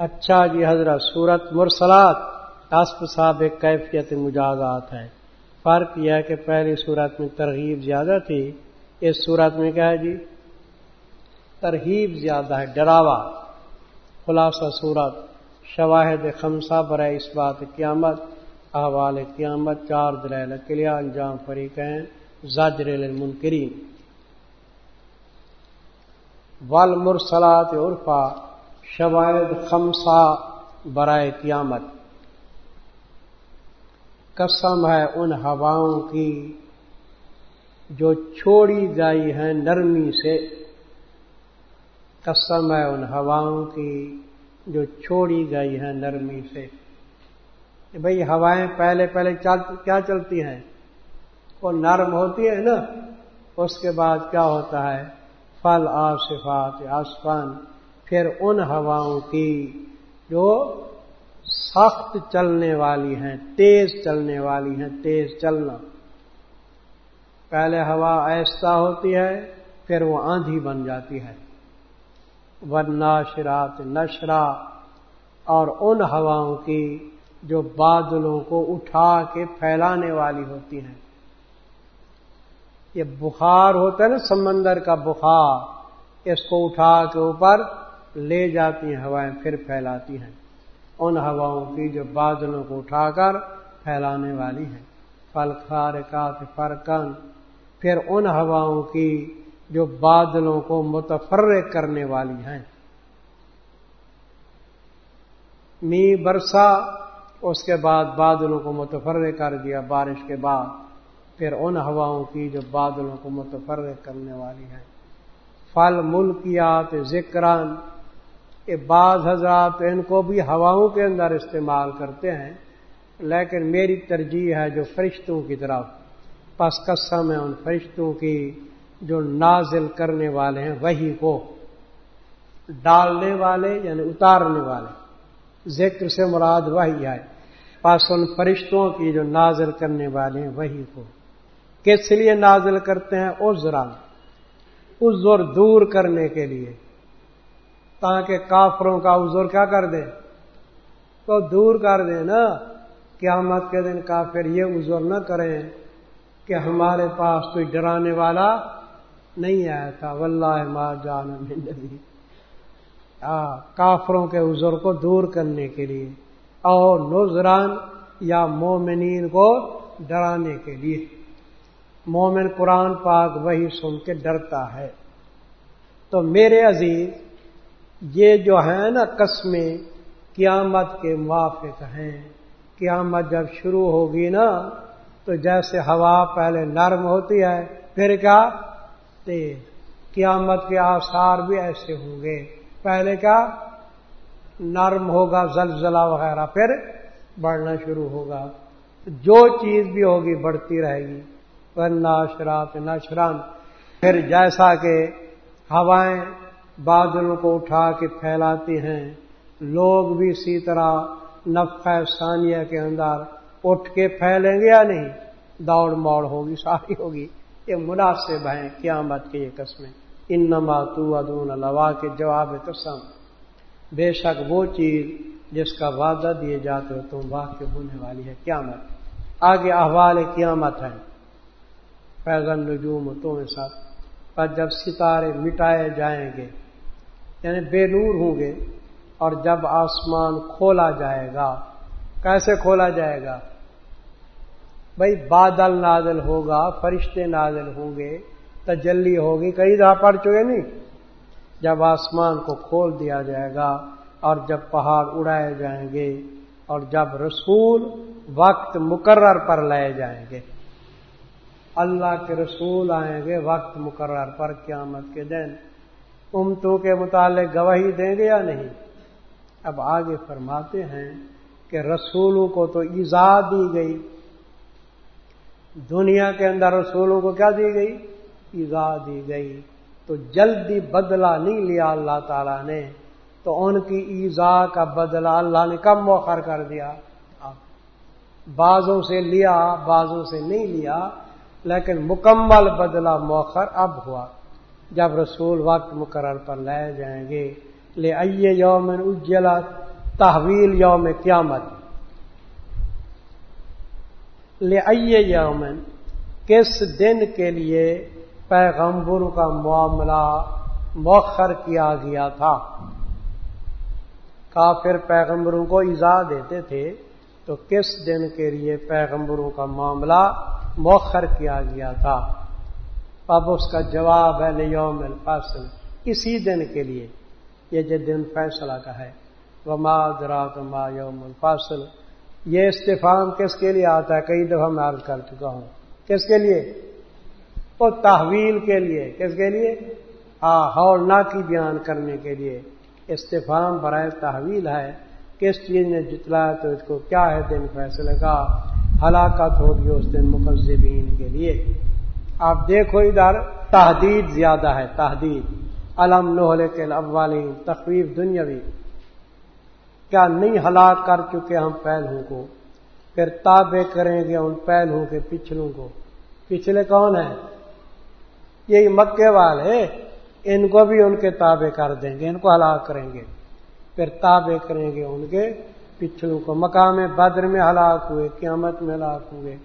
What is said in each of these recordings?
اچھا جی حضرت، سورت مرسلات اسب صاحب کیفیت مجازات ہے فرق یہ ہے کہ پہلی صورت میں ترغیب زیادہ تھی، اس صورت میں کیا ہے جی؟ ترغیب زیادہ ہے، ڈراوا۔ خلاصہ صورت شواہد خمسہ برائے اس بات قیامت، احوال قیامت، چار دلیل کلیا انجام فریقین زاجر المنکرین ول مرسلات عرفا شواہد خمسہ برائے قیامت۔ قسم ہے ان ہواؤں کی جو چھوڑی گئی ہیں نرمی سے۔ قسم ہے ان ہواؤں کی جو چھوڑی گئی ہیں نرمی سے۔ بھئی ہوائیں پہلے پہلے کیا چلتی ہیں؟ وہ نرم ہوتی ہے نا، اس کے بعد کیا ہوتا ہے؟ پھل آصفات آسفان پھر ان ہواؤں کی جو سخت چلنے والی ہیں، تیز چلنے والی ہیں، تیز چلنا۔ پہلے ہوا ایسا ہوتی ہے، پھر وہ آندھی بن جاتی ہے۔ ورناشرات نشرا۔ اور ان ہواؤں کی جو بادلوں کو اٹھا کے پھیلانے والی ہوتی ہیں۔ یہ بخار ہوتا ہے نا، سمندر کا بخار۔ اس کو اٹھا کے اوپر لے جاتی ہیں، ہوائیں پھر پھیلاتی ہیں۔ ان ہواؤں کی جو بادلوں کو اٹھا کر پھیلانے والی ہیں۔ پل خارکات فرقن پھر ان ہواؤں کی جو بادلوں کو متفرق کرنے والی ہیں۔ می برسا، اس کے بعد بادلوں کو متفرق کر دیا بارش کے بعد۔ پھر ان ہواؤں کی جو بادلوں کو متفرق کرنے والی ہیں۔ پھل ملکیات ذکران یہ بعض حضرات ان کو بھی ہواؤں کے اندر استعمال کرتے ہیں، لیکن میری ترجیح ہے جو فرشتوں کی طرف، پس قسم ہے ان فرشتوں کی جو نازل کرنے والے ہیں، وہی کو ڈالنے والے یعنی اتارنے والے۔ ذکر سے مراد وہی ہے۔ پس ان فرشتوں کی جو نازل کرنے والے ہیں، وہی کو۔ کس لیے نازل کرتے ہیں؟ عذرا۔ عذر دور کرنے کے لیے۔ تاکہ کافروں کا عذر کیا کر دیں تو دور کر دیں نا۔ قیامت کے دن کافر یہ عذر نہ کریں کہ ہمارے پاس کوئی ڈرانے والا نہیں آیا تھا۔ واللہ ما جان نبی کافروں کے عذر کو دور کرنے کے لیے اور نذران یا مومنین کو ڈرانے کے لیے۔ مومن قرآن پاک وہی سن کے ڈرتا ہے۔ تو میرے عزیز یہ جو ہے نا قسمیں قیامت کے موافق ہیں۔ قیامت جب شروع ہوگی نا، تو جیسے ہوا پہلے نرم ہوتی ہے، پھر کیا؟ تیز۔ قیامت کے آثار بھی ایسے ہوں گے۔ پہلے کیا؟ نرم ہوگا، زلزلہ وغیرہ، پھر بڑھنا شروع ہوگا۔ جو چیز بھی ہوگی، بڑھتی رہے گی۔ ورنہ شرات نشران پھر جیسا کہ ہوائیں بادلوں کو اٹھا کے پھیلاتی ہیں۔ لوگ بھی اسی طرح نفق ثانیہ کے اندر اٹھ کے پھیلیں گے یا نہیں؟ دوڑ موڑ ہوگی، ساری ہوگی۔ یہ مناسب ہیں قیامت کے یہ قسمیں۔ ان نما تو ادون لوا کے جواب قسم۔ بے شک وہ چیز جس کا وعدہ دیے جاتے ہو تم واقع ہونے والی ہے قیامت۔ آگے احوال قیامت ہے پیغل نجوم تم ساتھ۔ پر جب ستارے مٹائے جائیں گے یعنی بے نور ہوں گے اور جب آسمان کھولا جائے گا، کیسے کھولا جائے گا؟ بھائی بادل نازل ہوگا، فرشتے نازل ہوں گے، تجلی ہوگی کئی دفعہ پڑ چکے نہیں؟ جب آسمان کو کھول دیا جائے گا اور جب پہاڑ اڑائے جائیں گے اور جب رسول وقت مقرر پر لائے جائیں گے۔ اللہ کے رسول آئیں گے وقت مقرر پر قیامت کے دن۔ امتوں کے متعلق گواہی دیں گے یا نہیں؟ اب آگے فرماتے ہیں کہ رسولوں کو تو ایزا دی گئی۔ دنیا کے اندر رسولوں کو کیا دی گئی؟ ایزا دی گئی۔ تو جلدی بدلہ نہیں لیا اللہ تعالی نے۔ تو ان کی ایزا کا بدلہ اللہ نے کم موخر کر دیا؟ بازوں سے لیا بازوں سے نہیں لیا، لیکن مکمل بدلہ موخر اب ہوا۔ جب رسول وقت مقرر پر لائے جائیں گے۔ لے ائیے یومن اجلا تحویل یوم قیامت۔ لے آئیے یومن کس دن کے لیے پیغمبر کا معاملہ مؤخر کیا گیا تھا؟ کافر پیغمبروں کو ایزا دیتے تھے، تو کس دن کے لیے پیغمبروں کا معاملہ مؤخر کیا گیا تھا؟ اب اس کا جواب ہے یوم الفاصل اسی دن کے لیے۔ یہ جو دن فیصلہ کا ہے۔ وما درات ما یوم الفاصل یہ استفام کس کے لیے آتا ہے؟ کئی دفعہ میں عرض کر چکا ہوں۔ کس کے لیے؟ وہ تحویل کے لیے۔ کس کے لیے؟ ہاں ہولنا کی بیان کرنے کے لیے۔ استفام برائے تحویل ہے۔ کس چیز نے جتلایا تو اس کو کیا ہے دن فیصلے کا؟ ہلاکت ہوگی اس دن مقزبین کے لیے۔ آپ دیکھو ادھر تحدید زیادہ ہے تحدید علم نوہلے کے اولین تخویف دنیاوی۔ کیا نہیں ہلاک کر چکے ہم پہلوں کو؟ پھر تابے کریں گے ان پہلوں کے پچھلوں کو۔ پچھلے کون ہیں؟ یہی مکے والے ان کو بھی ان کے تابے کر دیں گے، ان کو ہلاک کریں گے۔ پھر تابے کریں گے ان کے پچھلوں کو۔ مقام بدر میں ہلاک ہوئے، قیامت میں ہلاک ہوئے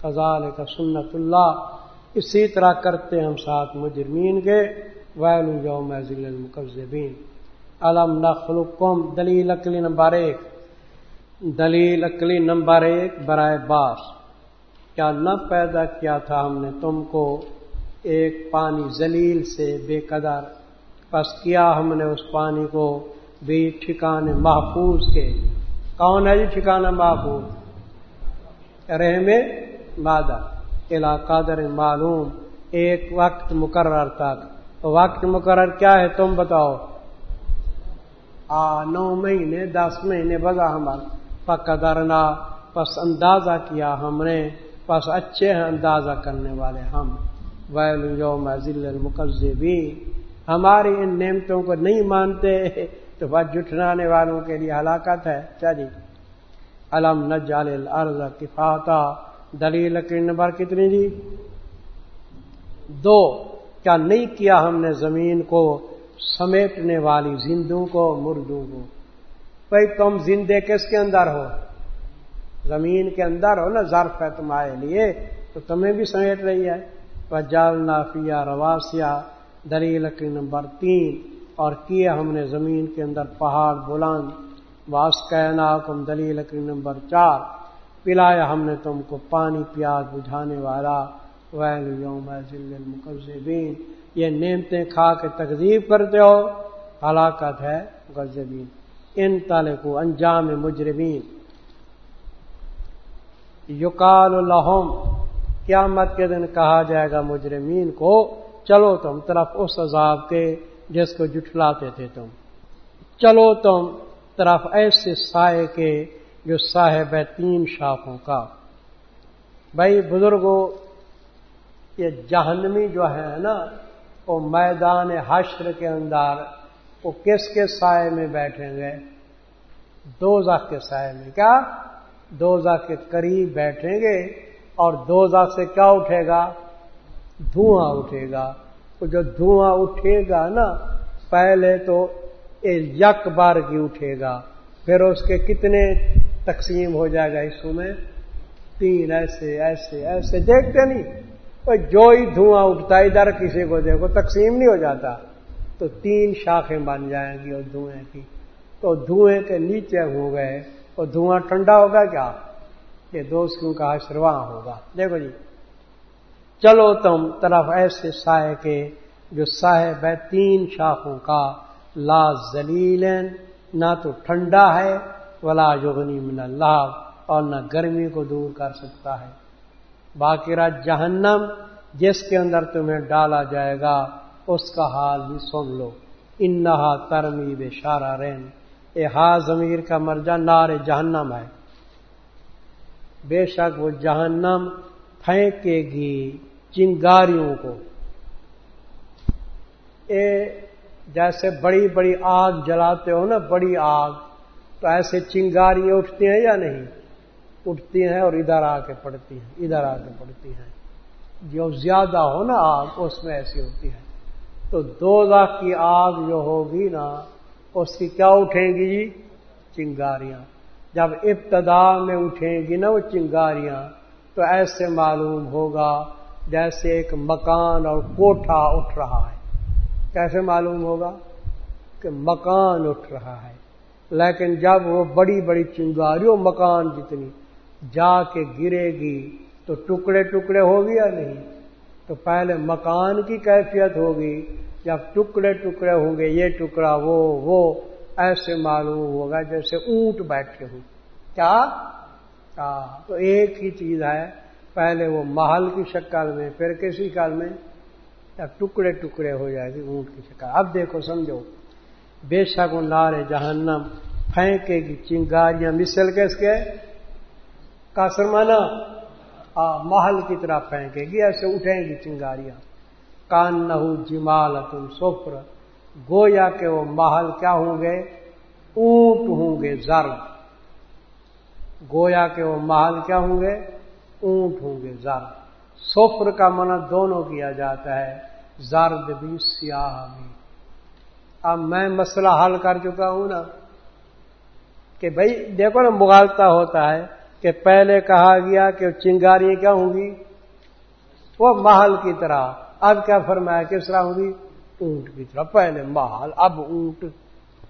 فضال کا سنت اللہ۔ اسی طرح کرتے ہم ساتھ مجرمین کے۔ ویل یوم المقزبین علم نخلقم دلیل اکلی نمبر ایک۔ دلیل اکلی نمبر ایک برائے باس۔ کیا نہ پیدا کیا تھا ہم نے تم کو ایک پانی زلیل سے بے قدر۔ پس کیا ہم نے اس پانی کو بھی ٹھکانے محفوظ کے؟ کون ہے جی ٹھکانا محفوظ؟ رحم مادہ۔ علاقہ در معلوم، ایک وقت مقرر تک۔ وقت مقرر کیا ہے تم بتاؤ؟ آ، نو مہینے، دس مہینے بگا ہمارا پکا درنا پس اندازہ کیا ہم نے، پس اچھے ہیں اندازہ کرنے والے ہم۔ ویل یوم ذل المقزبین ہماری ان نعمتوں کو نہیں مانتے، تو بس جٹھنانے والوں کے لیے ہلاکت ہے۔ کیا جی علم نجال الارض کفاتا۔ دلیل کی نمبر کتنی جی؟ دو، کیا نہیں کیا ہم نے زمین کو سمیٹنے والی زندوں کو، مردوں کو؟ بھائی تم زندے کس کے اندر ہو؟ زمین کے اندر ہو نا، ظرف ہے تمہارے لیے، تو تمہیں بھی سمیٹ رہی ہے۔ جال نافیہ رواسیا دلیل لکڑی نمبر تین، اور کیے ہم نے زمین کے اندر پہاڑ بلند واسکینا کم دلیل لکڑی نمبر چار۔ پلایا ہم نے تم کو، پانی پیاز بجھانے والا۔ ویل یوم المقزبین یہ نعمتیں کھا کے تقزیب کرتے ہو۔ ہلاکت ہے غزبین ان تالے کو انجام مجرمین۔ یقال الحم قیامت کے دن کہا جائے گا مجرمین کو، چلو تم طرف اس عذاب کے جس کو جٹلاتے تھے تم۔ چلو تم طرف ایسے سائے کے جو صاحب ہے تین شاخوں کا۔ بھائی بزرگوں یہ جہنمی جو ہے نا، وہ میدان حشر کے اندر وہ کس کے سائے میں بیٹھیں گے؟ دو کے سائے میں۔ کیا؟ دو کے قریب بیٹھیں گے اور دو سے کیا اٹھے گا؟ دھواں اٹھے گا۔ وہ جو دھواں اٹھے گا نا، پہلے تو یک بار کی اٹھے گا، پھر اس کے کتنے تقسیم ہو جائے گا حصوں میں۔ تین ایسے ایسے ایسے، دیکھتے نہیں۔ جو ہی دھواں اٹھتا ادھر کسی کو دیکھو، تقسیم نہیں ہو جاتا۔ تو تین شاخیں بن جائیں گی اور دھوئیں کی۔ تو دھوئیں کے نیچے ہو گئے اور دھواں ٹھنڈا ہوگا کیا؟ یہ دوستوں کا شرواں ہوگا۔ دیکھو جی۔ چلو تم طرف ایسے سائے کے، جو صاحب ہے تین شاخوں کا، لا زلیل نہ تو ٹھنڈا ہے ولا یغنی من اللہ، اور نہ گرمی کو دور کر سکتا ہے۔ باقی رات جہنم، جس کے اندر تمہیں ڈالا جائے گا، اس کا حال بھی سن لو۔ انہا ترمی بے شارہ رین۔ اے ہا ضمیر کا مرجا نار جہنم ہے۔ بے شک وہ جہنم پھینکے گی چنگاریوں کو۔ اے جیسے بڑی بڑی آگ جلاتے ہو نا، بڑی آگ تو ایسے چنگاریاں اٹھتی ہیں یا نہیں؟ اٹھتی ہیں اور ادھر آ کے پڑتی ہیں، ادھر آ کے پڑتی ہیں۔ جو زیادہ ہو نا آگ، اس میں ایسی ہوتی ہے۔ تو دو لاکھ کی آگ جو ہوگی نا، اس کی کیا اٹھیں گی جی؟ چنگاریاں۔ جب ابتدا میں اٹھیں گی نا وہ چنگاریاں، تو ایسے معلوم ہوگا جیسے ایک مکان اور کوٹھا اٹھ رہا ہے۔ کیسے معلوم ہوگا؟ کہ مکان اٹھ رہا ہے۔ لیکن جب وہ بڑی بڑی چنگاریوں مکان جتنی جا کے گرے گی تو ٹکڑے ٹکڑے ہوگی یا نہیں، تو پہلے مکان کی کیفیت ہوگی، جب ٹکڑے ٹکڑے ہوں گے، یہ ٹکڑا وہ وہ، ایسے معلوم ہوگا جیسے اونٹ بیٹھے ہوں۔ کیا؟ تو ایک ہی چیز ہے، پہلے وہ محل کی شکل میں، پھر کسی کال میں، جب ٹکڑے ٹکڑے ہو جائے گی اونٹ کی شکل۔ اب دیکھو، سمجھو۔ بے شک نارے جہنم پھینکے گی۔ چنگاریاں مسل کے؟ اس کے کاسرمانا محل کی طرح پھینکے گی، ایسے اٹھیں گی چنگاریاں۔ کان نہ جمال تم سفر گویا کہ وہ محل کیا ہوں گے؟ اونٹ ہوں گے، زرد۔ گویا کہ وہ محل کیا ہوں گے؟ اونٹ ہوں گے، زرد۔ سفر کا منع دونوں کیا جاتا ہے۔ زرد بھی سیاہ بھی۔ اب میں مسئلہ حل کر چکا ہوں نا کہ بھائی دیکھو نا مغالتا ہوتا ہے کہ پہلے کہا گیا کہ چنگاری کیا ہوں گی وہ محل کی طرح۔ اب کیا فرمایا، کس طرح ہوں گی اونٹ کی طرح۔ پہلے محل، اب اونٹ۔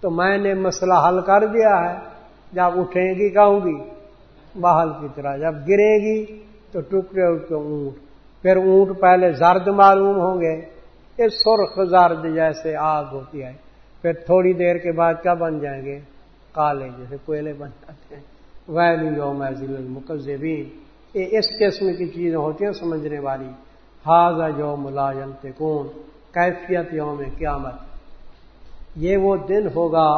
تو میں نے مسئلہ حل کر دیا ہے۔ جب اٹھیں گی، کہوں گی؟ محل کی طرح۔ جب گرے گی، تو ٹکڑے اٹھ کے اونٹ۔ پھر اونٹ پہلے زرد معلوم ہوں گے۔ یہ سرخ زرد جیسے آگ ہوتی ہے پھر تھوڑی دیر کے بعد کیا بن جائیں گے؟ کالے جیسے کوئلے بن جاتے ہیں۔ ویلو یوم المقزبین یہ اس قسم کی چیزیں ہوتی ہیں سمجھنے والی۔ حاضہ جو ملازم کون کیفیت یوم قیامت۔ یہ وہ دن ہوگا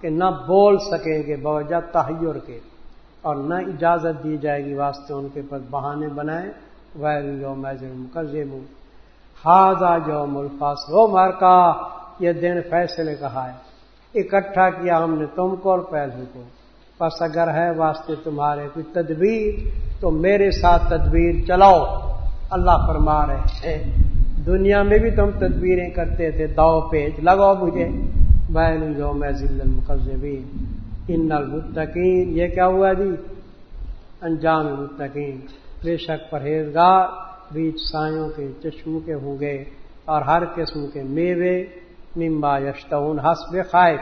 کہ نہ بول سکیں گے باوجہ تحیر کے، اور نہ اجازت دی جائے گی واسطے ان کے پاس بہانے بنائیں۔ ویلو یوم المقزم ہاضا جو ملفاس ہو مار کا یہ دن فیصلے کہا ہے۔ اکٹھا کیا ہم نے تم کو اور پہلو کو۔ بس اگر ہے واسطے تمہارے کوئی تدبیر، تو میرے ساتھ تدبیر چلاؤ۔ اللہ فرما رہے ہیں۔ دنیا میں بھی تم تدبیریں کرتے تھے دو پیج لگاؤ مجھے۔ بین جو میں ضلع المقزبین ان المتقین، یہ کیا ہوا جی؟ انجام متقین بے شک پرہیزگار بیچ سایوں کے چشموں کے ہوں گے اور ہر قسم کے میوے ممبا یشتون حسب خائف،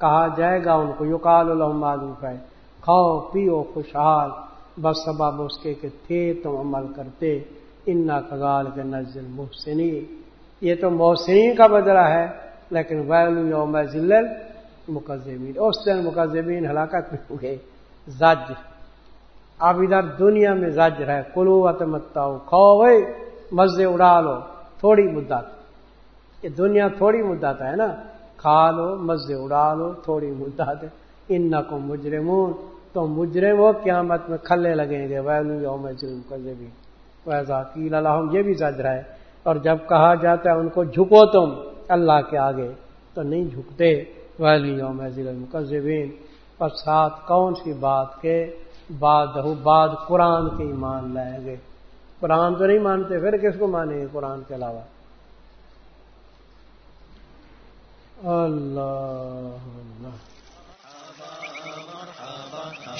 کہا جائے گا ان کو، یقال معلوم ہے کھاؤ، پیو، خوشحال، بس سبب اس کے کہ تھے تم عمل کرتے، انا کگال کے نزل محسنی یہ تو محسنین کا بدلہ ہے، لیکن ویلو یوم ذلل مقزمین اس دن مقزمین ہلاکت میں ہوئے زج۔ اب ادھر دنیا میں زج رہے کلو متاؤ کھاؤ بھائی مزے اڑا لو، تھوڑی مدت۔ یہ دنیا تھوڑی مدت ہے نا۔ کھا لو، مزے اڑا لو، تھوڑی مدت۔ ان کو مجرمون۔ تو مجرم ہو قیامت میں کھلے لگیں گے۔ ویلو یوم ظلم کزے بھی۔ ویزا کی الحم یہ بھی زجر ہے۔ اور جب کہا جاتا ہے ان کو جھکو تم اللہ کے آگے، تو نہیں جھکتے۔ ویلو یوم ظلم کزبین پر ساتھ کون سی بات کے بعد بعد قرآن کے ایمان لائیں گے قرآن تو نہیں مانتے، پھر کس کو مانیں گے قرآن کے علاوہ؟ اللہ۔